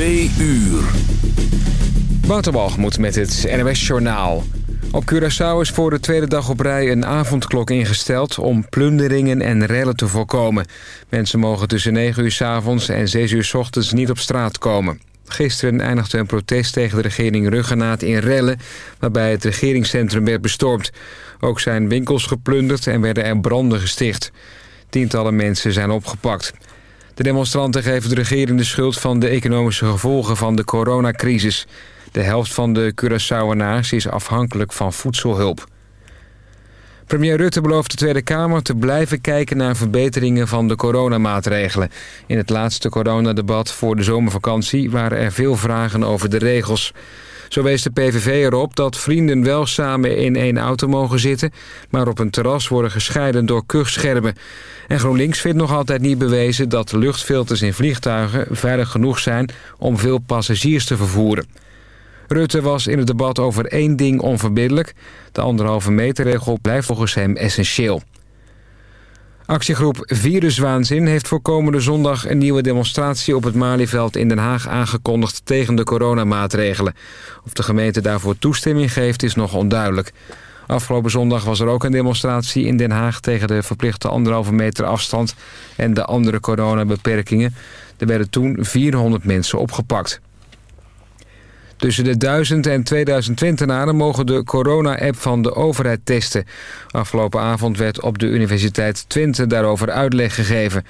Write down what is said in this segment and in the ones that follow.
Twee uur. Waterbalgemoed met het NWS Journaal. Op Curaçao is voor de tweede dag op rij een avondklok ingesteld... om plunderingen en rellen te voorkomen. Mensen mogen tussen 9 uur s avonds en 6 uur s ochtends niet op straat komen. Gisteren eindigde een protest tegen de regering Ruggenaat in rellen... waarbij het regeringscentrum werd bestormd. Ook zijn winkels geplunderd en werden er branden gesticht. Tientallen mensen zijn opgepakt. De demonstranten geven de regering de schuld van de economische gevolgen van de coronacrisis. De helft van de Curaçaoenaars is afhankelijk van voedselhulp. Premier Rutte belooft de Tweede Kamer te blijven kijken naar verbeteringen van de coronamaatregelen. In het laatste coronadebat voor de zomervakantie waren er veel vragen over de regels. Zo wees de PVV erop dat vrienden wel samen in één auto mogen zitten... maar op een terras worden gescheiden door kuchschermen. En GroenLinks vindt nog altijd niet bewezen dat luchtfilters in vliegtuigen veilig genoeg zijn om veel passagiers te vervoeren. Rutte was in het debat over één ding onverbiddelijk. De anderhalve meterregel blijft volgens hem essentieel. Actiegroep Viruswaanzin heeft voor komende zondag een nieuwe demonstratie op het Malieveld in Den Haag aangekondigd tegen de coronamaatregelen. Of de gemeente daarvoor toestemming geeft is nog onduidelijk. Afgelopen zondag was er ook een demonstratie in Den Haag tegen de verplichte anderhalve meter afstand en de andere coronabeperkingen. Er werden toen 400 mensen opgepakt. Tussen de 1000 en 2000 Twentenaren mogen de corona-app van de overheid testen. Afgelopen avond werd op de Universiteit Twente daarover uitleg gegeven.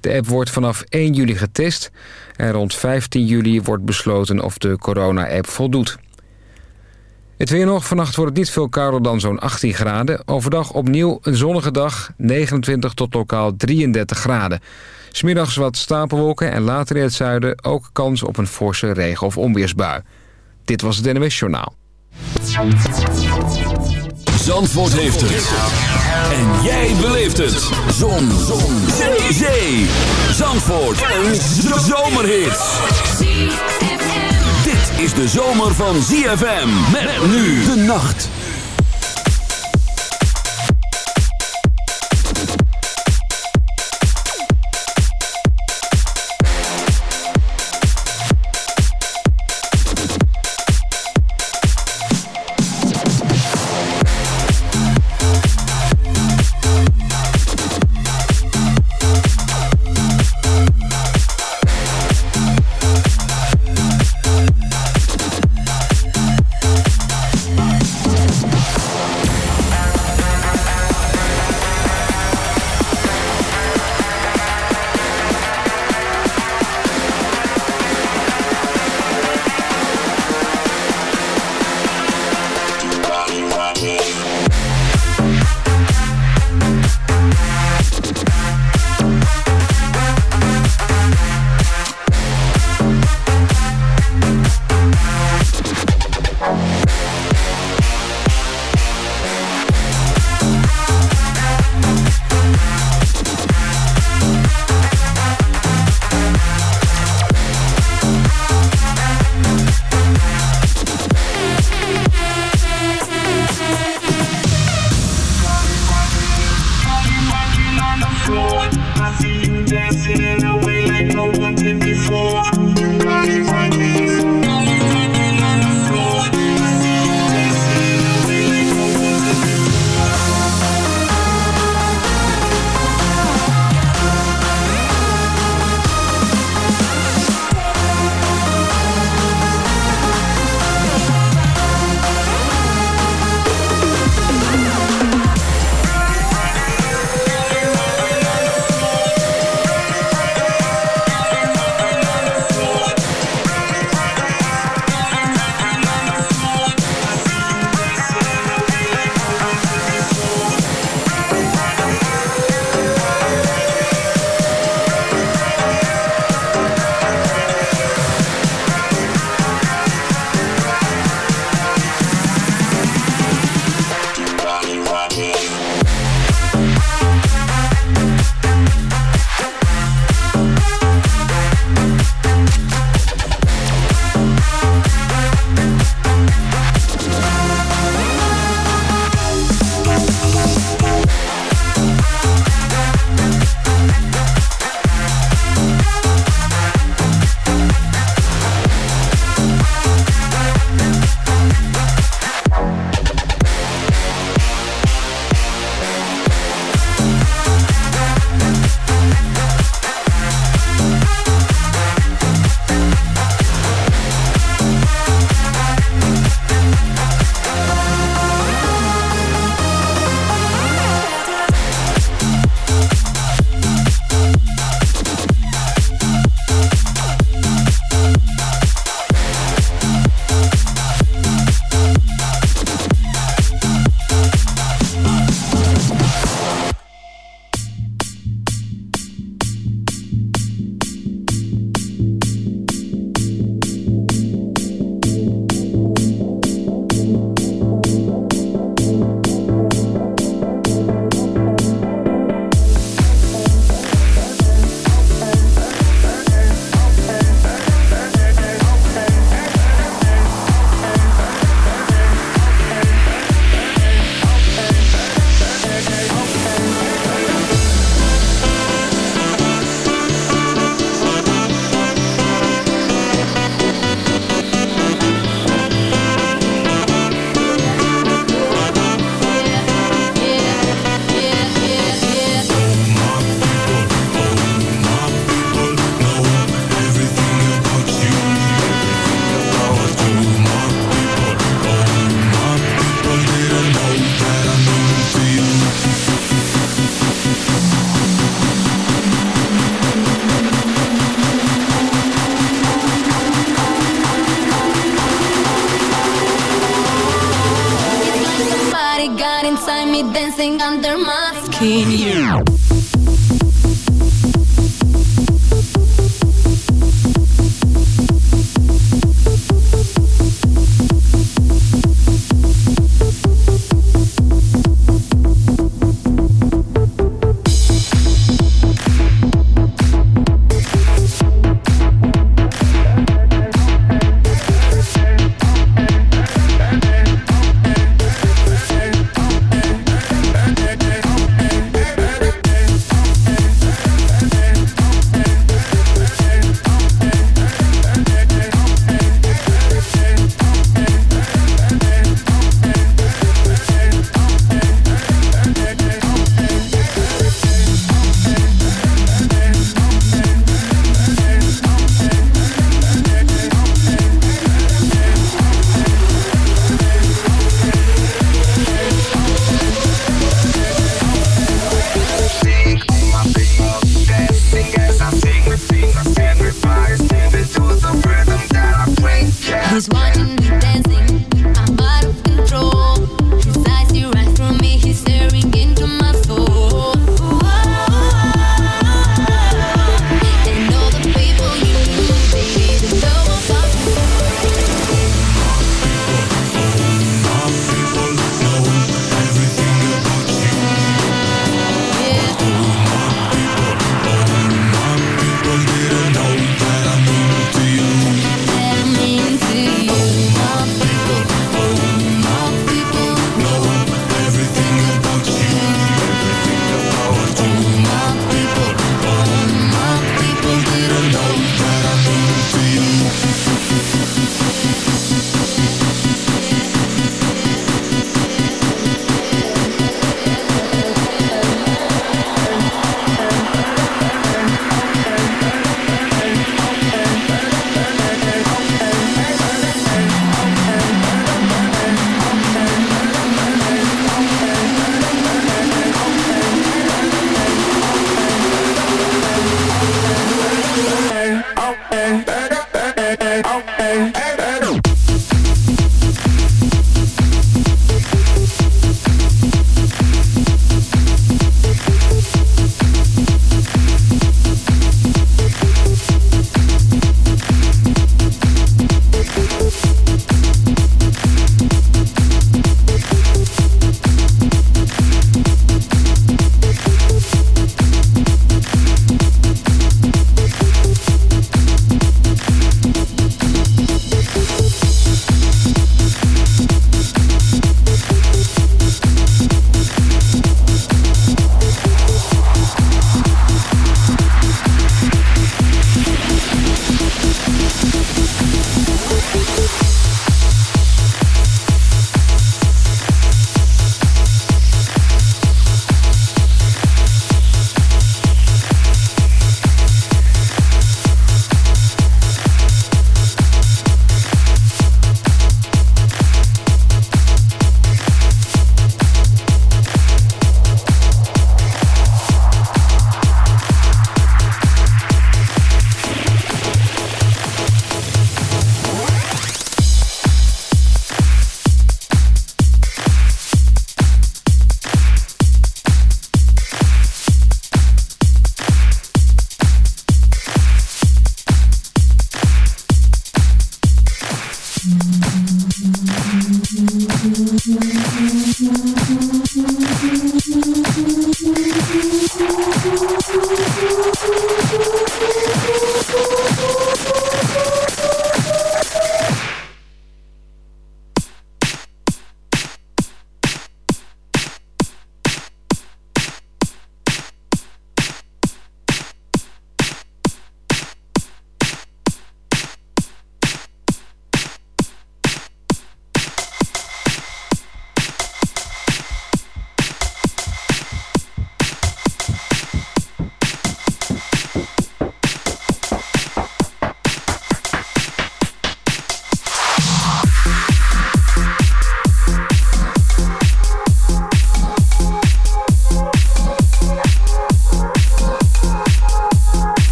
De app wordt vanaf 1 juli getest en rond 15 juli wordt besloten of de corona-app voldoet. Het weer nog. Vannacht wordt het niet veel kouder dan zo'n 18 graden. Overdag opnieuw een zonnige dag, 29 tot lokaal 33 graden. Smiddags wat stapelwolken en later in het zuiden ook kans op een forse regen- of onweersbui. Dit was het NWS Journaal. Zandvoort heeft het. En jij beleeft het. Zon. Zon. Zee. Zee. Zandvoort. Een zomerhit. Dit is de zomer van ZFM. Met nu de nacht.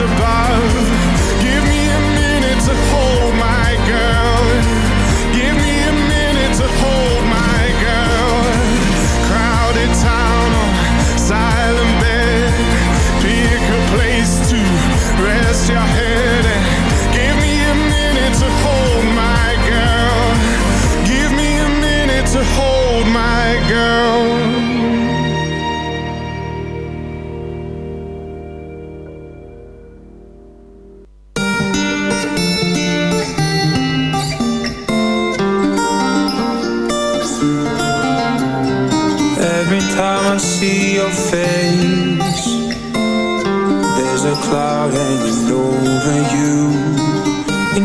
above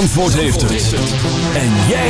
Zandvoort heeft het. En jij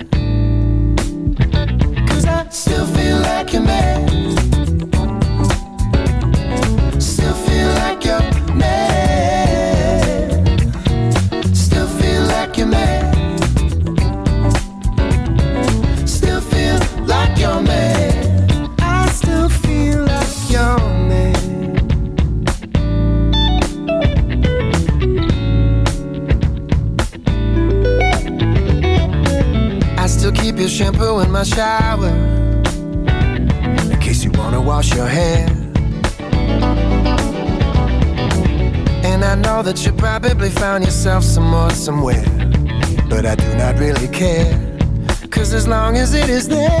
Long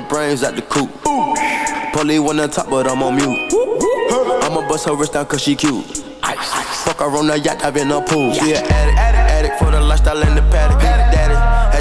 The brains at the coop. Polly one on top, but I'm on mute. I'ma bust her wrist down cause she cute. Fuck her on the yacht, I've been a pool. She an addict, addict for the lifestyle and the paddock.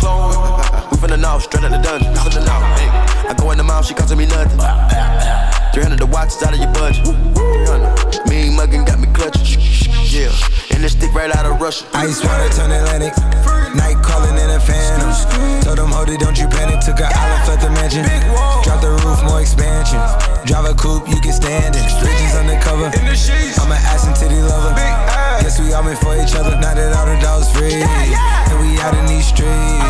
Clone, we finna know, straight out the dungeon. Finna know, hey. I go in the mouth, she costing me nothing. 300 the watch is out of your budget. 300. Mean muggin' got me clutching. Yeah, and this stick right out of Russia. Ice water turn Atlantic. Night calling in a phantom. Told them, hold it, don't you panic. Took an island, left the mansion. Drop the roof, more expansion. Drive a coupe, you can stand it. Bridges undercover. I'm an ass and titty lover. Guess we all meant for each other. Now that all the dogs free. And we out in these streets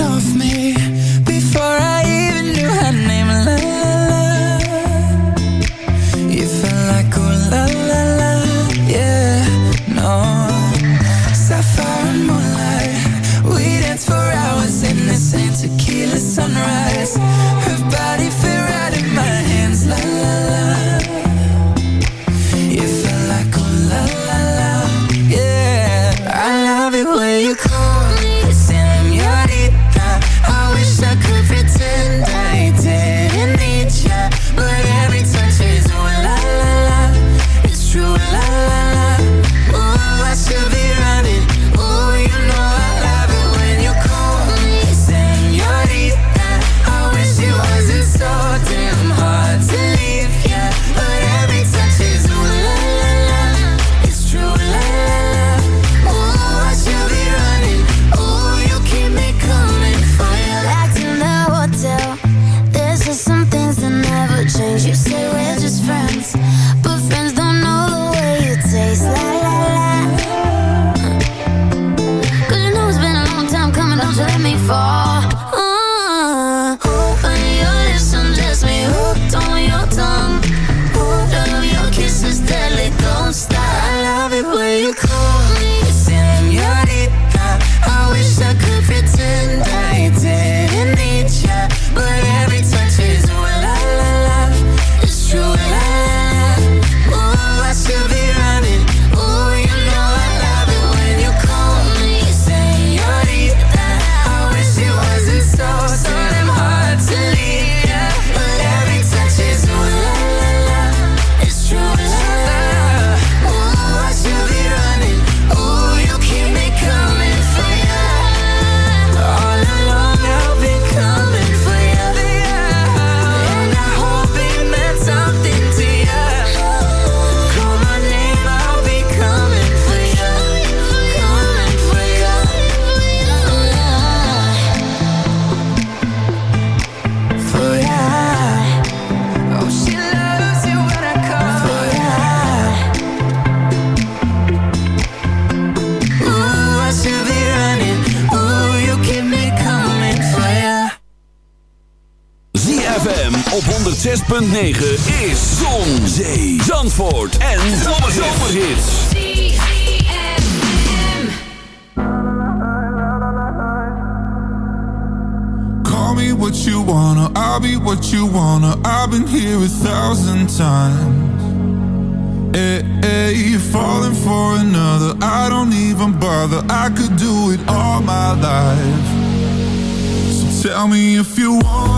off me. Before I 106.9 is Zon, Zee, Zandvoort en Zomerhits. Call me what you wanna, I'll be what you wanna. I've been here a thousand times. Hey, hey, you're falling for another. I don't even bother. I could do it all my life. So tell me if you want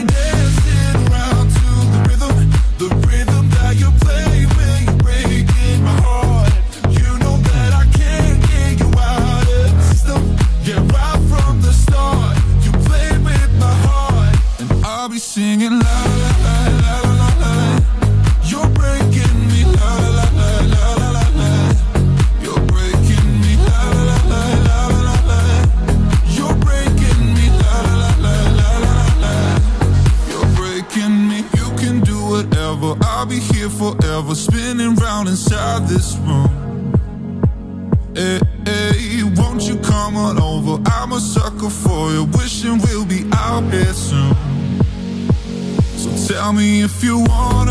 if you wanna.